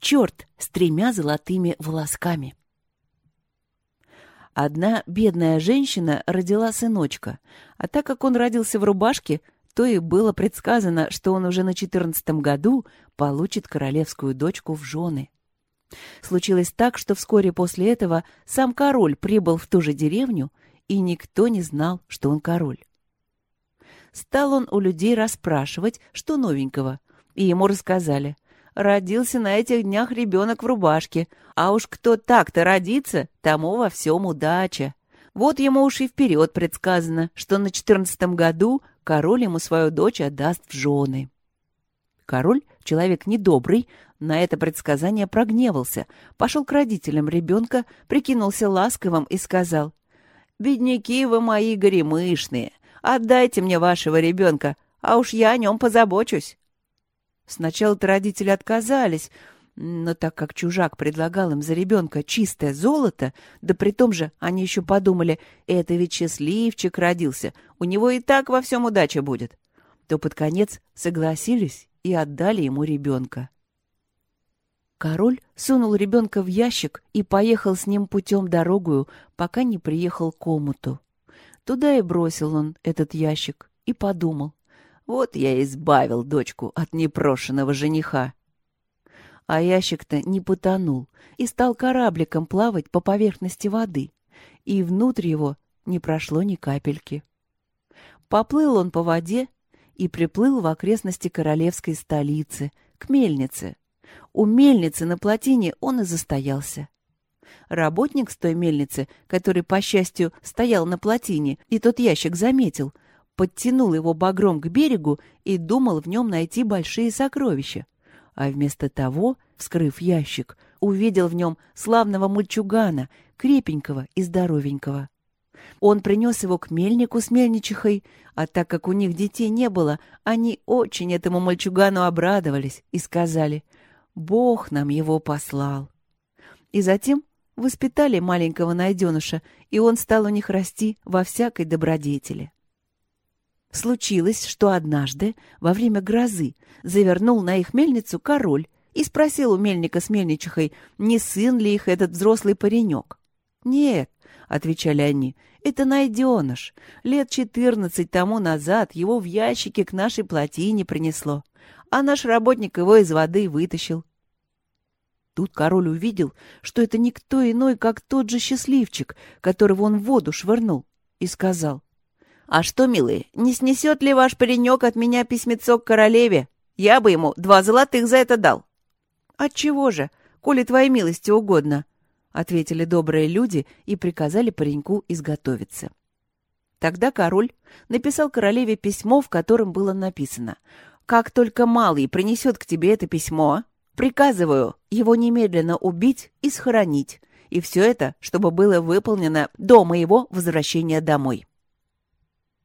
черт с тремя золотыми волосками. Одна бедная женщина родила сыночка, а так как он родился в рубашке, то и было предсказано, что он уже на четырнадцатом году получит королевскую дочку в жены. Случилось так, что вскоре после этого сам король прибыл в ту же деревню, и никто не знал, что он король. Стал он у людей расспрашивать, что новенького, и ему рассказали. Родился на этих днях ребенок в рубашке, а уж кто так-то родится, тому во всем удача. Вот ему уж и вперед предсказано, что на четырнадцатом году король ему свою дочь отдаст в жены. Король, человек недобрый, на это предсказание прогневался, пошел к родителям ребенка, прикинулся ласковым и сказал, «Бедняки вы мои горемышные, отдайте мне вашего ребенка, а уж я о нем позабочусь». Сначала-то родители отказались, но так как чужак предлагал им за ребенка чистое золото, да при том же они еще подумали, это ведь счастливчик родился, у него и так во всем удача будет, то под конец согласились и отдали ему ребенка. Король сунул ребенка в ящик и поехал с ним путем дорогую, пока не приехал к омуту. Туда и бросил он этот ящик и подумал. Вот я избавил дочку от непрошенного жениха. А ящик-то не потонул и стал корабликом плавать по поверхности воды, и внутрь его не прошло ни капельки. Поплыл он по воде и приплыл в окрестности королевской столицы, к мельнице, у мельницы на плотине он и застоялся. Работник с той мельницы, который, по счастью, стоял на плотине, и тот ящик заметил, подтянул его багром к берегу и думал в нем найти большие сокровища. А вместо того, вскрыв ящик, увидел в нем славного мальчугана, крепенького и здоровенького. Он принес его к мельнику с мельничихой, а так как у них детей не было, они очень этому мальчугану обрадовались и сказали — Бог нам его послал. И затем воспитали маленького найденыша, и он стал у них расти во всякой добродетели. Случилось, что однажды, во время грозы, завернул на их мельницу король и спросил у мельника с мельничихой, не сын ли их этот взрослый паренек. «Нет», — отвечали они, — «это найденыш. Лет четырнадцать тому назад его в ящике к нашей плотине принесло, а наш работник его из воды вытащил. Тут король увидел, что это никто иной, как тот же счастливчик, которого он в воду швырнул, и сказал, «А что, милые, не снесет ли ваш паренек от меня письмецо к королеве? Я бы ему два золотых за это дал». «Отчего же, коли твоей милости угодно?» — ответили добрые люди и приказали пареньку изготовиться. Тогда король написал королеве письмо, в котором было написано «Как только малый принесет к тебе это письмо, Приказываю его немедленно убить и схоронить, и все это, чтобы было выполнено до моего возвращения домой.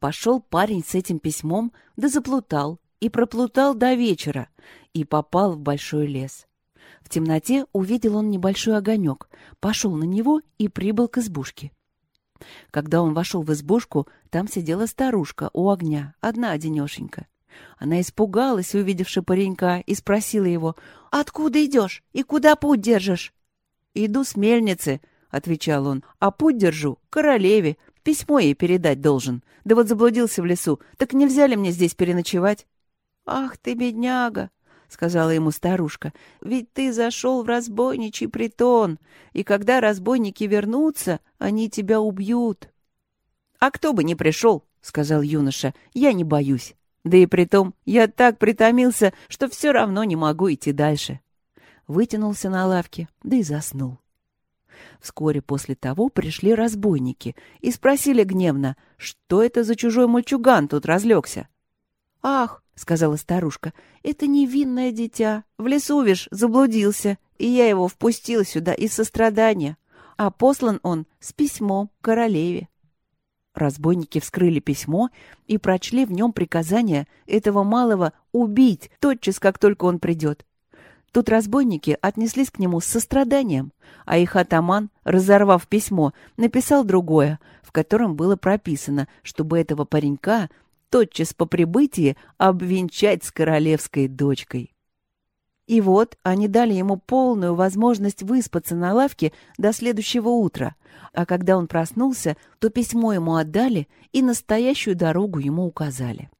Пошел парень с этим письмом, да заплутал, и проплутал до вечера, и попал в большой лес. В темноте увидел он небольшой огонек, пошел на него и прибыл к избушке. Когда он вошел в избушку, там сидела старушка у огня, одна одинешенька. Она испугалась, увидевши паренька, и спросила его, «Откуда идешь и куда путь держишь?» «Иду с мельницы», — отвечал он, «а путь держу королеве, письмо ей передать должен. Да вот заблудился в лесу, так нельзя ли мне здесь переночевать?» «Ах ты, бедняга!» — сказала ему старушка. «Ведь ты зашел в разбойничий притон, и когда разбойники вернутся, они тебя убьют». «А кто бы ни пришел, — сказал юноша, — я не боюсь. Да и притом я так притомился, что все равно не могу идти дальше. Вытянулся на лавке, да и заснул. Вскоре после того пришли разбойники и спросили гневно, что это за чужой мальчуган тут разлегся. «Ах!» — сказала старушка, — «это невинное дитя. В лесу, вишь, заблудился, и я его впустила сюда из сострадания. А послан он с письмом королеве. Разбойники вскрыли письмо и прочли в нем приказание этого малого убить тотчас, как только он придет. Тут разбойники отнеслись к нему с состраданием, а их атаман, разорвав письмо, написал другое, в котором было прописано, чтобы этого паренька тотчас по прибытии обвенчать с королевской дочкой. И вот они дали ему полную возможность выспаться на лавке до следующего утра, а когда он проснулся, то письмо ему отдали и настоящую дорогу ему указали.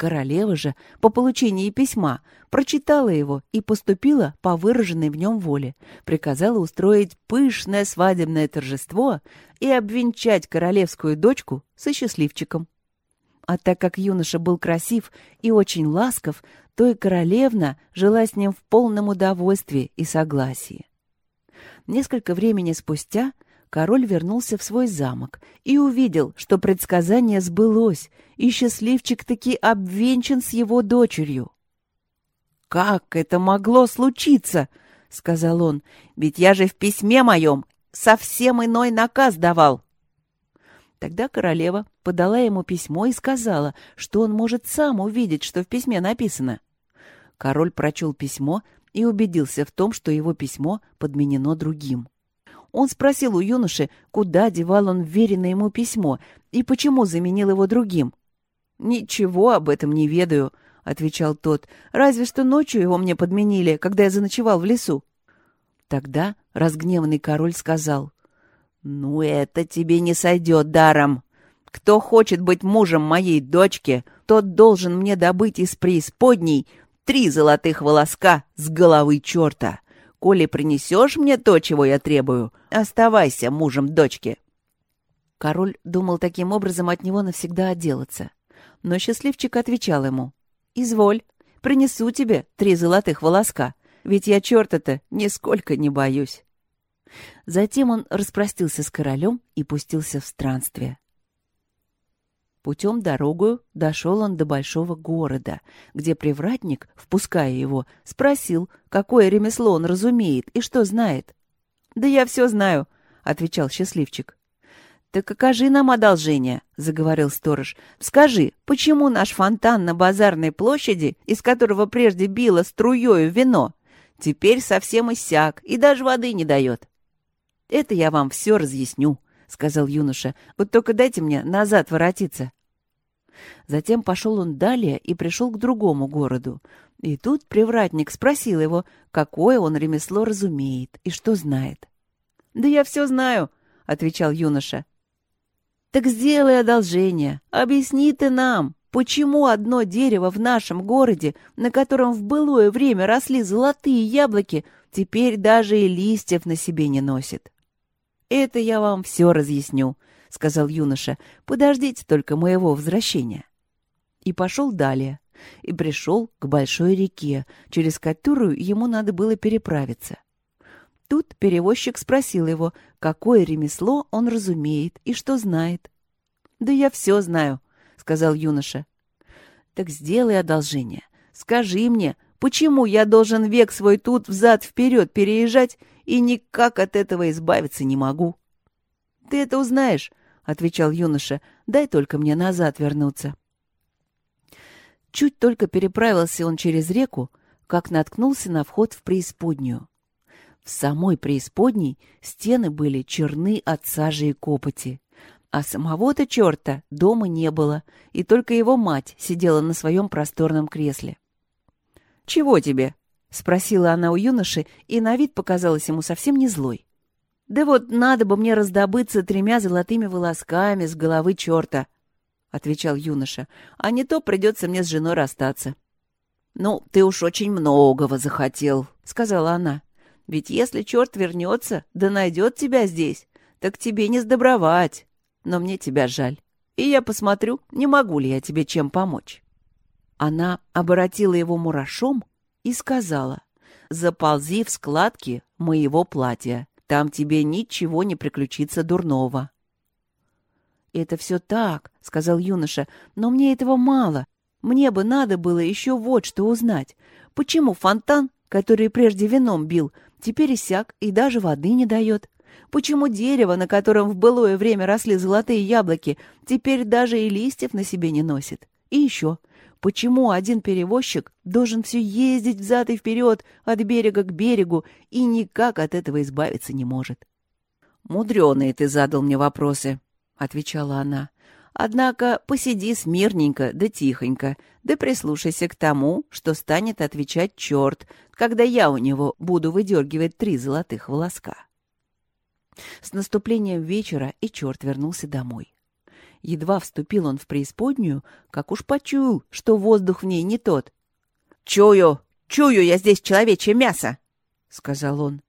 Королева же, по получении письма, прочитала его и поступила по выраженной в нем воле, приказала устроить пышное свадебное торжество и обвенчать королевскую дочку со счастливчиком. А так как юноша был красив и очень ласков, то и королевна жила с ним в полном удовольствии и согласии. Несколько времени спустя король вернулся в свой замок и увидел, что предсказание сбылось, и счастливчик таки обвенчан с его дочерью. «Как это могло случиться?» — сказал он. «Ведь я же в письме моем совсем иной наказ давал». Тогда королева подала ему письмо и сказала, что он может сам увидеть, что в письме написано. Король прочел письмо и убедился в том, что его письмо подменено другим. Он спросил у юноши, куда девал он вверенное ему письмо и почему заменил его другим. «Ничего об этом не ведаю», — отвечал тот, — «разве что ночью его мне подменили, когда я заночевал в лесу». Тогда разгневанный король сказал, «Ну, это тебе не сойдет даром. Кто хочет быть мужем моей дочки, тот должен мне добыть из преисподней три золотых волоска с головы черта. Коли принесешь мне то, чего я требую, оставайся мужем дочки». Король думал таким образом от него навсегда отделаться. Но счастливчик отвечал ему, «Изволь, принесу тебе три золотых волоска, ведь я черта-то нисколько не боюсь». Затем он распростился с королем и пустился в странствие. Путем дорогою дошел он до большого города, где привратник, впуская его, спросил, какое ремесло он разумеет и что знает. «Да я все знаю», — отвечал счастливчик. «Так окажи нам одолжение», — заговорил сторож. «Скажи, почему наш фонтан на базарной площади, из которого прежде било струёю вино, теперь совсем иссяк и даже воды не дает?» «Это я вам все разъясню», — сказал юноша. «Вот только дайте мне назад воротиться». Затем пошел он далее и пришел к другому городу. И тут привратник спросил его, какое он ремесло разумеет и что знает. «Да я все знаю», — отвечал юноша. «Так сделай одолжение, объясни ты нам, почему одно дерево в нашем городе, на котором в былое время росли золотые яблоки, теперь даже и листьев на себе не носит?» «Это я вам все разъясню», — сказал юноша. «Подождите только моего возвращения». И пошел далее. И пришел к большой реке, через которую ему надо было переправиться. Тут перевозчик спросил его, какое ремесло он разумеет и что знает. «Да я все знаю», — сказал юноша. «Так сделай одолжение. Скажи мне, почему я должен век свой тут взад-вперед переезжать и никак от этого избавиться не могу. — Ты это узнаешь, — отвечал юноша, — дай только мне назад вернуться. Чуть только переправился он через реку, как наткнулся на вход в преисподнюю. В самой преисподней стены были черны от сажи и копоти, а самого-то черта дома не было, и только его мать сидела на своем просторном кресле. — Чего тебе? — спросила она у юноши, и на вид показалась ему совсем не злой. «Да вот надо бы мне раздобыться тремя золотыми волосками с головы черта», — отвечал юноша, «а не то придется мне с женой расстаться». «Ну, ты уж очень многого захотел», — сказала она. «Ведь если черт вернется, да найдет тебя здесь, так тебе не сдобровать. Но мне тебя жаль. И я посмотрю, не могу ли я тебе чем помочь». Она оборотила его мурашом, и сказала, «Заползи в складки моего платья, там тебе ничего не приключится дурного». «Это все так», — сказал юноша, — «но мне этого мало. Мне бы надо было еще вот что узнать. Почему фонтан, который прежде вином бил, теперь иссяк и даже воды не дает? Почему дерево, на котором в былое время росли золотые яблоки, теперь даже и листьев на себе не носит? И еще, Почему один перевозчик должен все ездить взад и вперед от берега к берегу и никак от этого избавиться не может? «Мудреные ты задал мне вопросы», — отвечала она. Однако посиди смирненько да тихонько, да прислушайся к тому, что станет отвечать черт, когда я у него буду выдергивать три золотых волоска. С наступлением вечера и черт вернулся домой. Едва вступил он в преисподнюю, как уж почуял, что воздух в ней не тот. «Чую, чую я здесь человечье мясо!» — сказал он.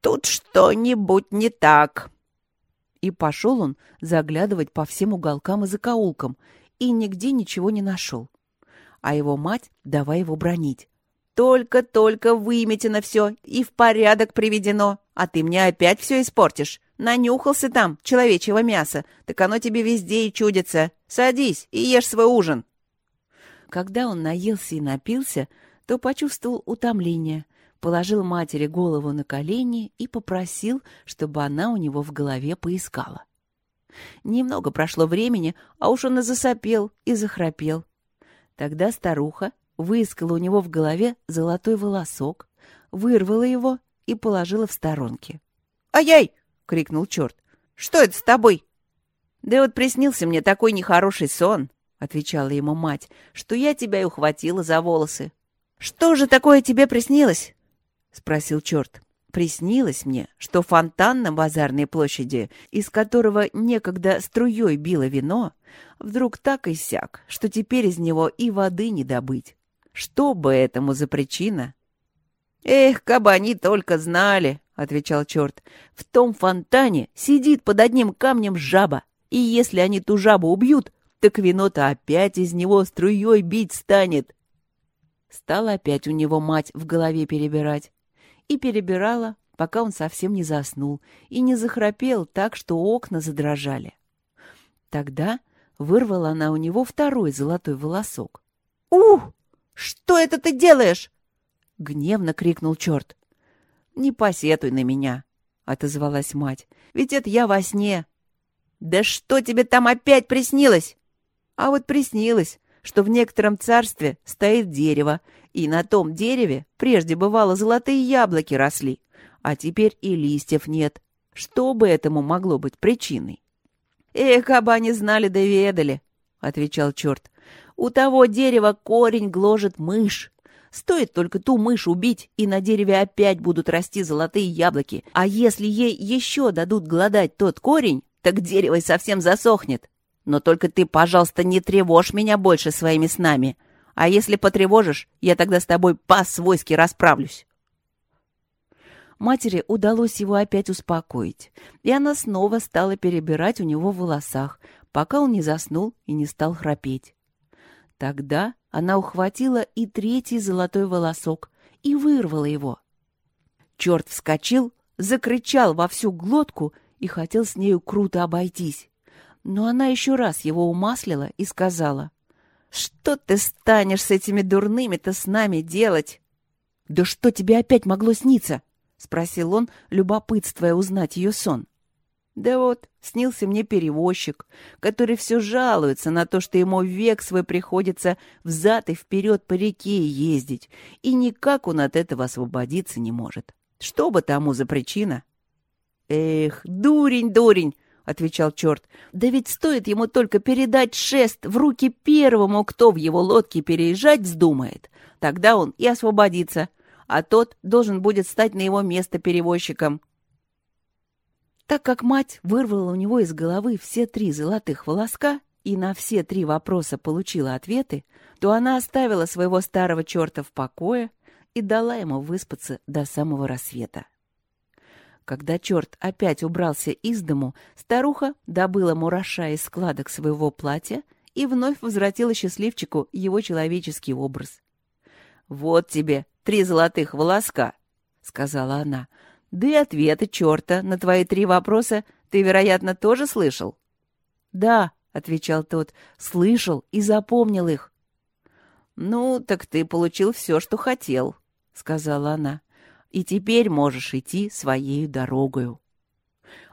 «Тут что-нибудь не так!» И пошел он заглядывать по всем уголкам и закоулкам, и нигде ничего не нашел. А его мать давай его бронить. «Только-только выметено все и в порядок приведено, а ты мне опять все испортишь. Нанюхался там человечьего мяса, так оно тебе везде и чудится. Садись и ешь свой ужин». Когда он наелся и напился, то почувствовал утомление, положил матери голову на колени и попросил, чтобы она у него в голове поискала. Немного прошло времени, а уж он и засопел, и захрапел. Тогда старуха выискала у него в голове золотой волосок, вырвала его и положила в сторонке. «Ай-яй!» — крикнул черт. «Что это с тобой?» «Да вот приснился мне такой нехороший сон», — отвечала ему мать, «что я тебя и ухватила за волосы». «Что же такое тебе приснилось?» — спросил черт. Приснилось мне, что фонтан на базарной площади, из которого некогда струей било вино, вдруг так иссяк, что теперь из него и воды не добыть. Что бы этому за причина? «Эх, кабы они только знали!» — отвечал черт. «В том фонтане сидит под одним камнем жаба, и если они ту жабу убьют, так вино-то опять из него струей бить станет». Стала опять у него мать в голове перебирать и перебирала, пока он совсем не заснул и не захрапел так, что окна задрожали. Тогда вырвала она у него второй золотой волосок. «Ух! Что это ты делаешь?» — гневно крикнул черт. «Не посетуй на меня», — отозвалась мать, — «ведь это я во сне». «Да что тебе там опять приснилось?» «А вот приснилось, что в некотором царстве стоит дерево, и на том дереве прежде бывало золотые яблоки росли, а теперь и листьев нет. Что бы этому могло быть причиной? «Эх, кабы они знали да ведали», — отвечал черт. «У того дерева корень гложет мышь. Стоит только ту мышь убить, и на дереве опять будут расти золотые яблоки. А если ей еще дадут гладать тот корень, так дерево и совсем засохнет. Но только ты, пожалуйста, не тревожь меня больше своими снами. А если потревожишь, я тогда с тобой по-свойски расправлюсь. Матери удалось его опять успокоить, и она снова стала перебирать у него в волосах, пока он не заснул и не стал храпеть. Тогда она ухватила и третий золотой волосок и вырвала его. Черт вскочил, закричал во всю глотку и хотел с нею круто обойтись. Но она еще раз его умаслила и сказала — что ты станешь с этими дурными-то с нами делать? Да что тебе опять могло сниться? Спросил он, любопытствуя узнать ее сон. Да вот, снился мне перевозчик, который все жалуется на то, что ему век свой приходится взад и вперед по реке ездить, и никак он от этого освободиться не может. Что бы тому за причина? Эх, дурень, дурень, — отвечал черт. «Да ведь стоит ему только передать шест в руки первому, кто в его лодке переезжать вздумает. Тогда он и освободится, а тот должен будет стать на его место перевозчиком». Так как мать вырвала у него из головы все три золотых волоска и на все три вопроса получила ответы, то она оставила своего старого черта в покое и дала ему выспаться до самого рассвета. Когда черт опять убрался из дому, старуха добыла мураша из складок своего платья и вновь возвратила счастливчику его человеческий образ. «Вот тебе три золотых волоска», — сказала она. «Да и ответы черта на твои три вопроса ты, вероятно, тоже слышал?» «Да», — отвечал тот, — «слышал и запомнил их». «Ну, так ты получил все, что хотел», — сказала она и теперь можешь идти своей дорогою».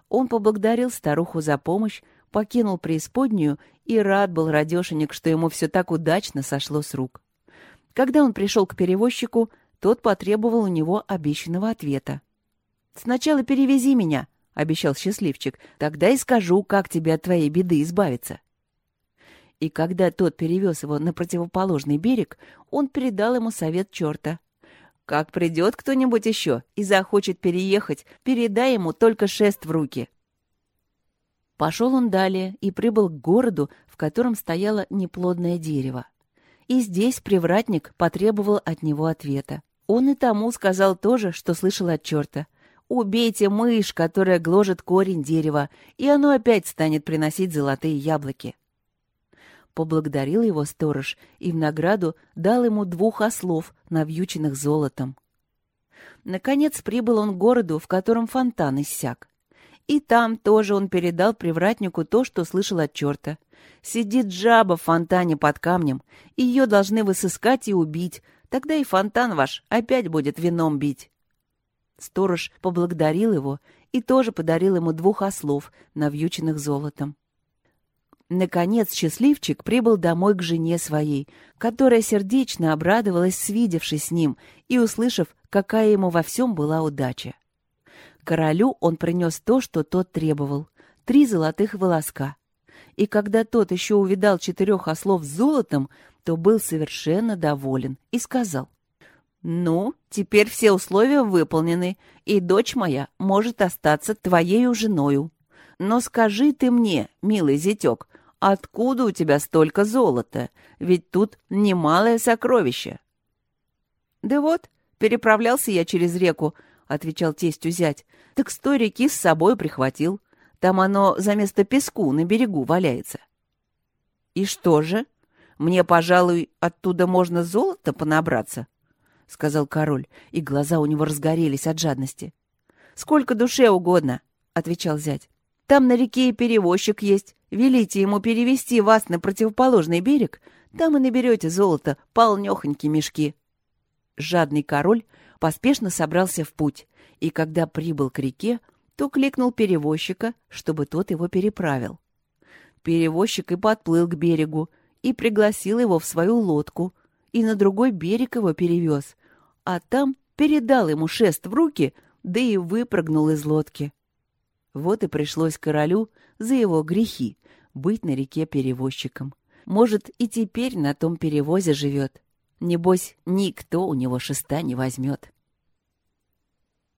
Он поблагодарил старуху за помощь, покинул преисподнюю и рад был радешенек, что ему все так удачно сошло с рук. Когда он пришел к перевозчику, тот потребовал у него обещанного ответа. «Сначала перевези меня», — обещал счастливчик, — «тогда и скажу, как тебе от твоей беды избавиться». И когда тот перевез его на противоположный берег, он передал ему совет черта. «Как придет кто-нибудь еще и захочет переехать, передай ему только шест в руки». Пошел он далее и прибыл к городу, в котором стояло неплодное дерево. И здесь привратник потребовал от него ответа. Он и тому сказал то же, что слышал от черта. «Убейте мышь, которая гложет корень дерева, и оно опять станет приносить золотые яблоки». Поблагодарил его сторож и в награду дал ему двух ослов, навьюченных золотом. Наконец прибыл он к городу, в котором фонтан иссяк. И там тоже он передал привратнику то, что слышал от черта. Сидит жаба в фонтане под камнем, ее должны высыскать и убить, тогда и фонтан ваш опять будет вином бить. Сторож поблагодарил его и тоже подарил ему двух ослов, навьюченных золотом. Наконец счастливчик прибыл домой к жене своей, которая сердечно обрадовалась, свидевшись с ним и услышав, какая ему во всем была удача. Королю он принес то, что тот требовал — три золотых волоска. И когда тот еще увидал четырех ослов с золотом, то был совершенно доволен и сказал, «Ну, теперь все условия выполнены, и дочь моя может остаться твоею женою. Но скажи ты мне, милый зятек, откуда у тебя столько золота? Ведь тут немалое сокровище». «Да вот, переправлялся я через реку, отвечал тестю зять. «Так с той реки с собой прихватил. Там оно за место песку на берегу валяется». «И что же? Мне, пожалуй, оттуда можно золото понабраться?» — сказал король, и глаза у него разгорелись от жадности. «Сколько душе угодно», — отвечал зять. «Там на реке и перевозчик есть. Велите ему перевести вас на противоположный берег, там и наберете золото, полнёхоньки мешки». Жадный король поспешно собрался в путь, и когда прибыл к реке, то кликнул перевозчика, чтобы тот его переправил. Перевозчик и подплыл к берегу, и пригласил его в свою лодку, и на другой берег его перевез, а там передал ему шест в руки, да и выпрыгнул из лодки. Вот и пришлось королю за его грехи быть на реке перевозчиком. Может, и теперь на том перевозе живет. Небось, никто у него шеста не возьмет.